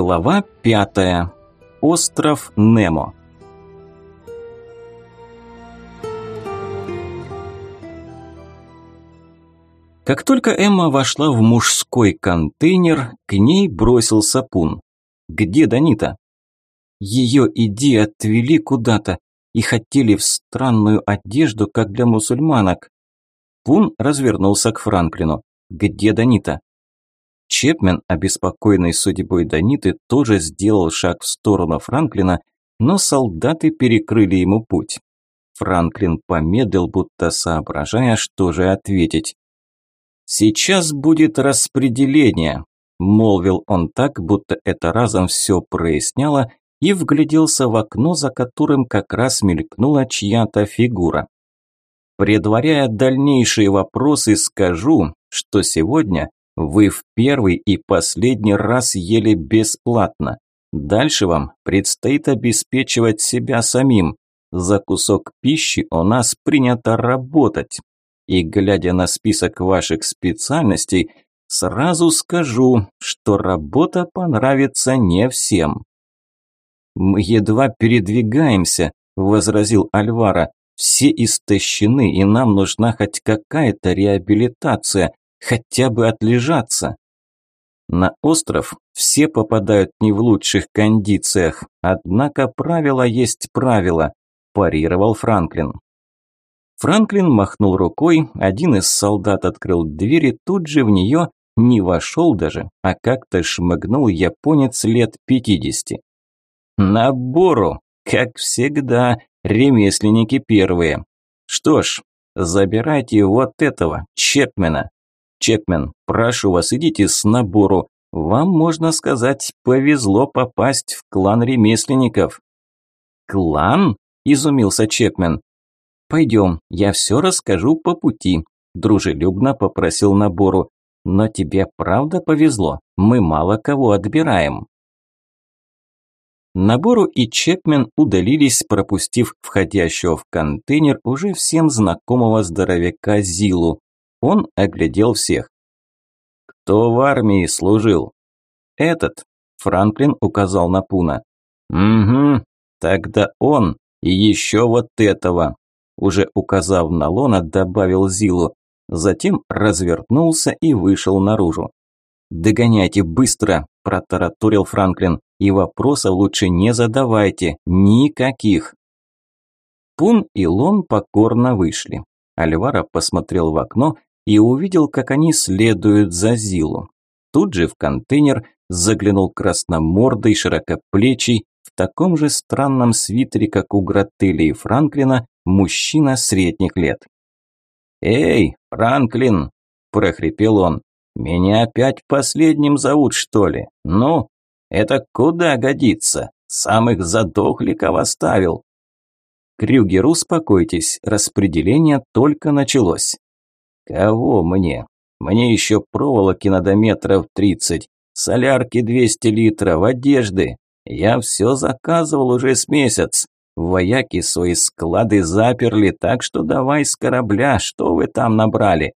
Глава пятая. Остров Немо. Как только Эмма вошла в мужской контейнер, к ней бросился Пун. «Где Данита?» «Ее иди отвели куда-то и хотели в странную одежду, как для мусульманок». Пун развернулся к Франклину. «Где Данита?» Чепмен, обеспокоенный судьбой Даниты, тоже сделал шаг в сторону Франклина, но солдаты перекрыли ему путь. Франклин помедлил, будто соображая, что же ответить. «Сейчас будет распределение», – молвил он так, будто это разом все проясняло, и вгляделся в окно, за которым как раз мелькнула чья-то фигура. Предваряя дальнейшие вопросы, скажу, что сегодня вы в первый и последний раз ели бесплатно. Дальше вам предстоит обеспечивать себя самим. За кусок пищи у нас принято работать. И глядя на список ваших специальностей, сразу скажу, что работа понравится не всем. Мы едва передвигаемся, возразил Альвара. Все истощены, и нам нужна хоть какая-то реабилитация хотя бы отлежаться. На остров все попадают не в лучших кондициях, однако правило есть правило, парировал Франклин. Франклин махнул рукой, один из солдат открыл дверь и тут же в нее не вошел даже, а как-то шмыгнул японец лет пятидесяти. Набору, как всегда, ремесленники первые. Что ж, забирайте вот этого, Чепмена. Чепмен, прошу вас, идите с набору. Вам, можно сказать, повезло попасть в клан ремесленников». «Клан?» – изумился Чепмен. «Пойдем, я все расскажу по пути», – дружелюбно попросил набору. «Но тебе правда повезло, мы мало кого отбираем». Набору и Чепмен удалились, пропустив входящего в контейнер уже всем знакомого здоровяка Зилу. Он оглядел всех. «Кто в армии служил?» «Этот», – Франклин указал на Пуна. «Угу, тогда он и еще вот этого», – уже указав на Лона, добавил Зилу. Затем развернулся и вышел наружу. «Догоняйте быстро!» – протараторил Франклин. «И вопросов лучше не задавайте. Никаких!» Пун и Лон покорно вышли. Альвара посмотрел в окно и увидел, как они следуют за Зилу. Тут же в контейнер заглянул красномордый, широкоплечий, в таком же странном свитере, как у Грателли и Франклина, мужчина средних лет. «Эй, Франклин!» – прохрипел он. «Меня опять последним зовут, что ли? Ну, это куда годится? Самых задохликов оставил!» Крюгер, успокойтесь, распределение только началось. Кого мне? Мне еще проволоки надо метров тридцать, солярки двести литров, одежды. Я все заказывал уже с месяц. Вояки свои склады заперли, так что давай с корабля, что вы там набрали?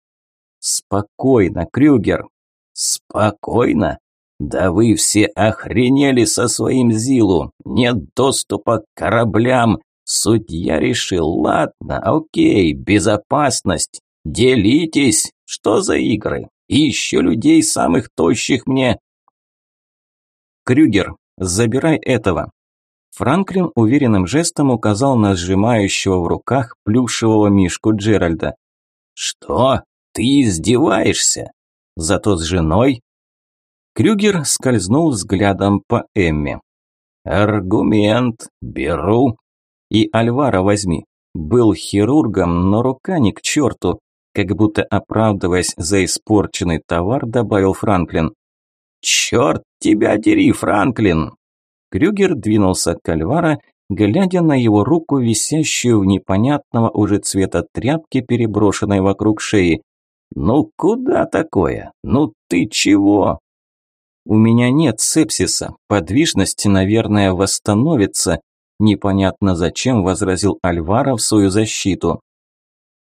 Спокойно, Крюгер. Спокойно? Да вы все охренели со своим Зилу. Нет доступа к кораблям. Судья решил, ладно, окей, безопасность. Делитесь! Что за игры? И еще людей самых тощих мне. Крюгер, забирай этого. Франклин уверенным жестом указал на сжимающего в руках плюшевого мишку Джеральда. «Что? Ты издеваешься? Зато с женой?» Крюгер скользнул взглядом по Эмме. «Аргумент. Беру. И Альвара возьми. Был хирургом, но рука не к черту как будто оправдываясь за испорченный товар, добавил Франклин. «Черт тебя дери, Франклин!» Крюгер двинулся к Альвара, глядя на его руку, висящую в непонятного уже цвета тряпки, переброшенной вокруг шеи. «Ну куда такое? Ну ты чего?» «У меня нет сепсиса. Подвижность, наверное, восстановится», непонятно зачем возразил Альвара в свою защиту.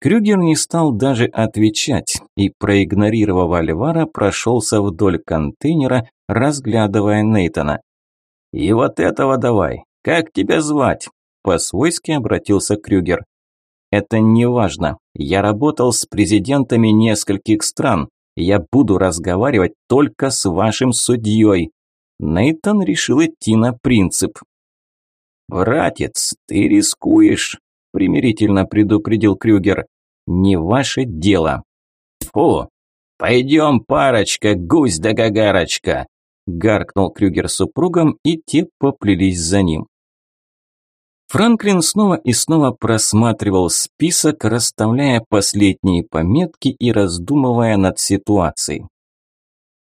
Крюгер не стал даже отвечать и, проигнорировав Альвара, прошелся вдоль контейнера, разглядывая Нейтона. «И вот этого давай. Как тебя звать?» По-свойски обратился Крюгер. «Это не важно. Я работал с президентами нескольких стран. Я буду разговаривать только с вашим судьей». Нейтон решил идти на принцип. «Братец, ты рискуешь», – примирительно предупредил Крюгер. «Не ваше дело». «Фу! Пойдем, парочка, гусь да гагарочка!» – гаркнул Крюгер супругом, и те поплелись за ним. Франклин снова и снова просматривал список, расставляя последние пометки и раздумывая над ситуацией.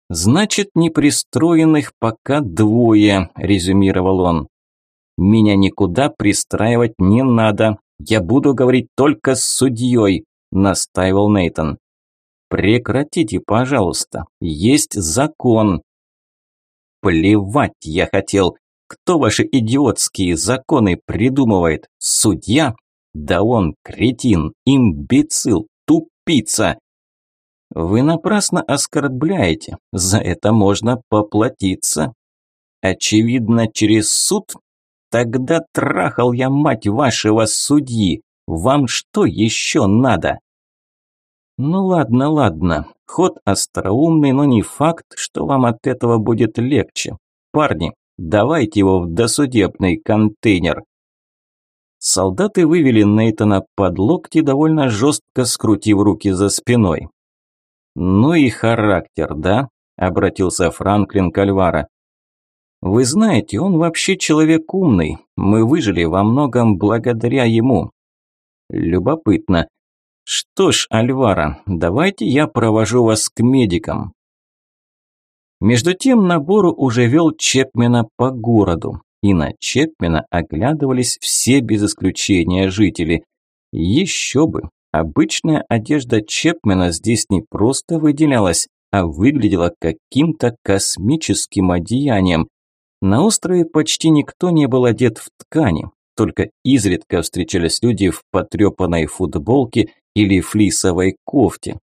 «Значит, непристроенных пока двое», – резюмировал он. «Меня никуда пристраивать не надо. Я буду говорить только с судьей», – настаивал Нейтон. «Прекратите, пожалуйста. Есть закон». «Плевать я хотел. Кто ваши идиотские законы придумывает? Судья? Да он кретин, имбецил, тупица. Вы напрасно оскорбляете. За это можно поплатиться. Очевидно, через суд? Тогда трахал я мать вашего судьи. Вам что еще надо? Ну ладно, ладно. Ход остроумный, но не факт, что вам от этого будет легче. Парни, Давайте его в досудебный контейнер. Солдаты вывели Нейтона под локти, довольно жестко скрутив руки за спиной. «Ну и характер, да?» – обратился Франклин к Альвара. «Вы знаете, он вообще человек умный. Мы выжили во многом благодаря ему». «Любопытно. Что ж, Альвара, давайте я провожу вас к медикам. Между тем набору уже вел Чепмена по городу, и на Чепмена оглядывались все без исключения жители. Еще бы, обычная одежда Чепмена здесь не просто выделялась, а выглядела каким-то космическим одеянием. На острове почти никто не был одет в ткани, только изредка встречались люди в потрепанной футболке или флисовой кофте.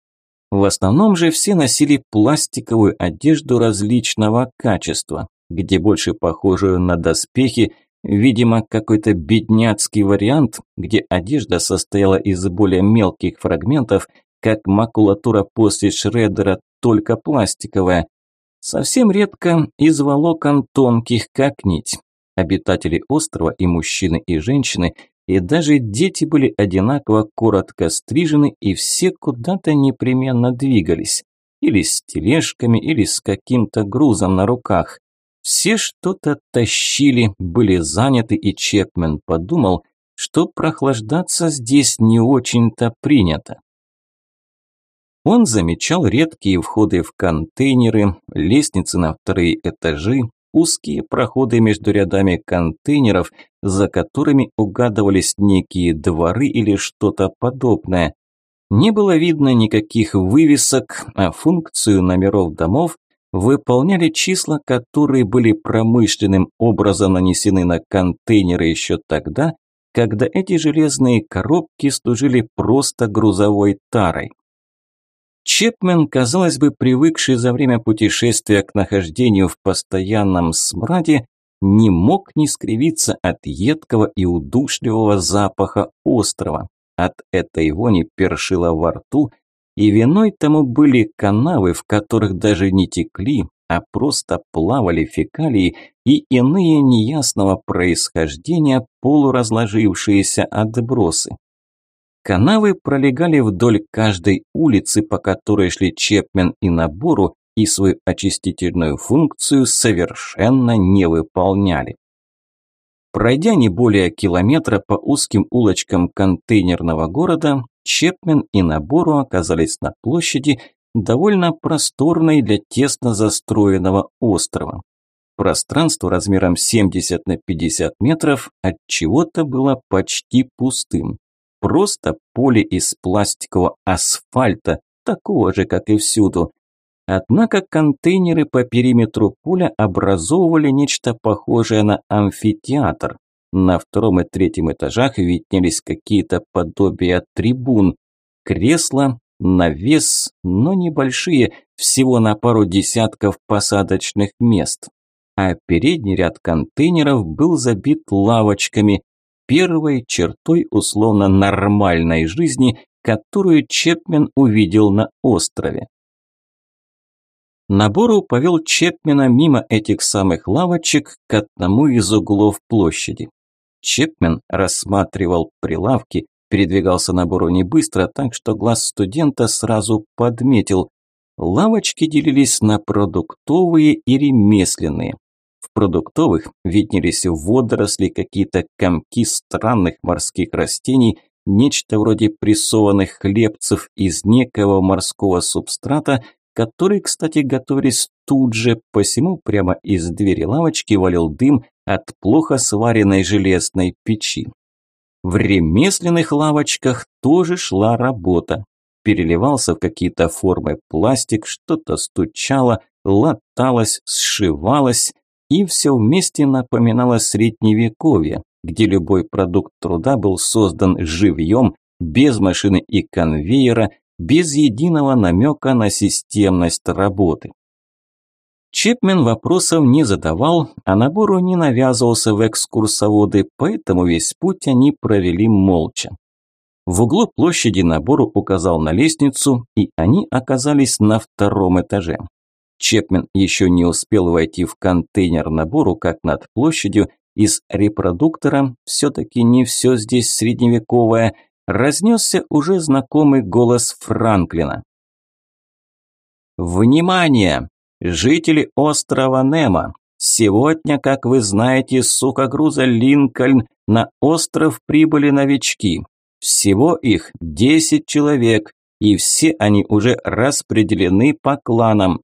В основном же все носили пластиковую одежду различного качества, где больше похожую на доспехи, видимо, какой-то бедняцкий вариант, где одежда состояла из более мелких фрагментов, как макулатура после шредера, только пластиковая. Совсем редко из волокон тонких, как нить. Обитатели острова и мужчины, и женщины и даже дети были одинаково коротко стрижены и все куда-то непременно двигались. Или с тележками, или с каким-то грузом на руках. Все что-то тащили, были заняты, и Чепмен подумал, что прохлаждаться здесь не очень-то принято. Он замечал редкие входы в контейнеры, лестницы на вторые этажи, узкие проходы между рядами контейнеров, за которыми угадывались некие дворы или что-то подобное. Не было видно никаких вывесок, а функцию номеров домов выполняли числа, которые были промышленным образом нанесены на контейнеры еще тогда, когда эти железные коробки служили просто грузовой тарой. Чепмен, казалось бы, привыкший за время путешествия к нахождению в постоянном смраде, не мог не скривиться от едкого и удушливого запаха острова. От этой вони першило во рту, и виной тому были канавы, в которых даже не текли, а просто плавали фекалии и иные неясного происхождения полуразложившиеся отбросы. Канавы пролегали вдоль каждой улицы, по которой шли Чепмен и Набору, и свою очистительную функцию совершенно не выполняли. Пройдя не более километра по узким улочкам контейнерного города, Чепмен и Набору оказались на площади, довольно просторной для тесно застроенного острова. Пространство размером 70 на 50 метров от чего-то было почти пустым. Просто поле из пластикового асфальта, такого же, как и всюду. Однако контейнеры по периметру поля образовывали нечто похожее на амфитеатр. На втором и третьем этажах виднелись какие-то подобия трибун. кресла, навес, но небольшие, всего на пару десятков посадочных мест. А передний ряд контейнеров был забит лавочками, первой чертой условно нормальной жизни, которую Чепмен увидел на острове. Набору повел Чепмена мимо этих самых лавочек к одному из углов площади. Чепмен рассматривал прилавки, передвигался Набору не быстро, так что глаз студента сразу подметил. Лавочки делились на продуктовые и ремесленные. Продуктовых виднелись водоросли, какие-то комки странных морских растений, нечто вроде прессованных хлебцев из некого морского субстрата, который, кстати, готовились тут же, посему прямо из двери лавочки валил дым от плохо сваренной железной печи. В ремесленных лавочках тоже шла работа. Переливался в какие-то формы пластик, что-то стучало, латалось, сшивалось, и все вместе напоминало средневековье, где любой продукт труда был создан живьем, без машины и конвейера, без единого намека на системность работы. Чепмен вопросов не задавал, а набору не навязывался в экскурсоводы, поэтому весь путь они провели молча. В углу площади набору указал на лестницу, и они оказались на втором этаже. Чепмен еще не успел войти в контейнер набору, как над площадью из репродуктора, все-таки не все здесь средневековое – разнесся уже знакомый голос Франклина. «Внимание! Жители острова Немо! Сегодня, как вы знаете, с сухогруза Линкольн на остров прибыли новички. Всего их 10 человек, и все они уже распределены по кланам.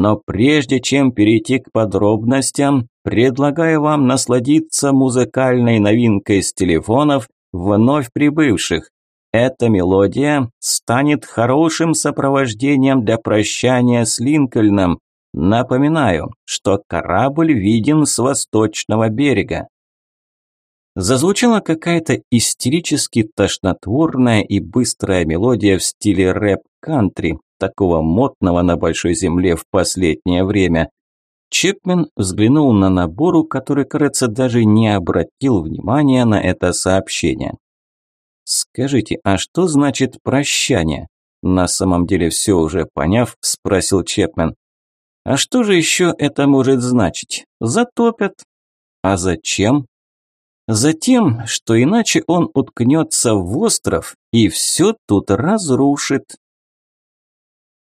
Но прежде чем перейти к подробностям, предлагаю вам насладиться музыкальной новинкой с телефонов вновь прибывших. Эта мелодия станет хорошим сопровождением для прощания с Линкольном. Напоминаю, что корабль виден с восточного берега. Зазвучала какая-то истерически тошнотворная и быстрая мелодия в стиле рэп-кантри, такого модного на большой земле в последнее время. Чепмен взглянул на набору, который, кажется, даже не обратил внимания на это сообщение. «Скажите, а что значит прощание?» На самом деле все уже поняв, спросил Чепмен. «А что же еще это может значить? Затопят». «А зачем?» «Затем, что иначе он уткнется в остров и все тут разрушит»,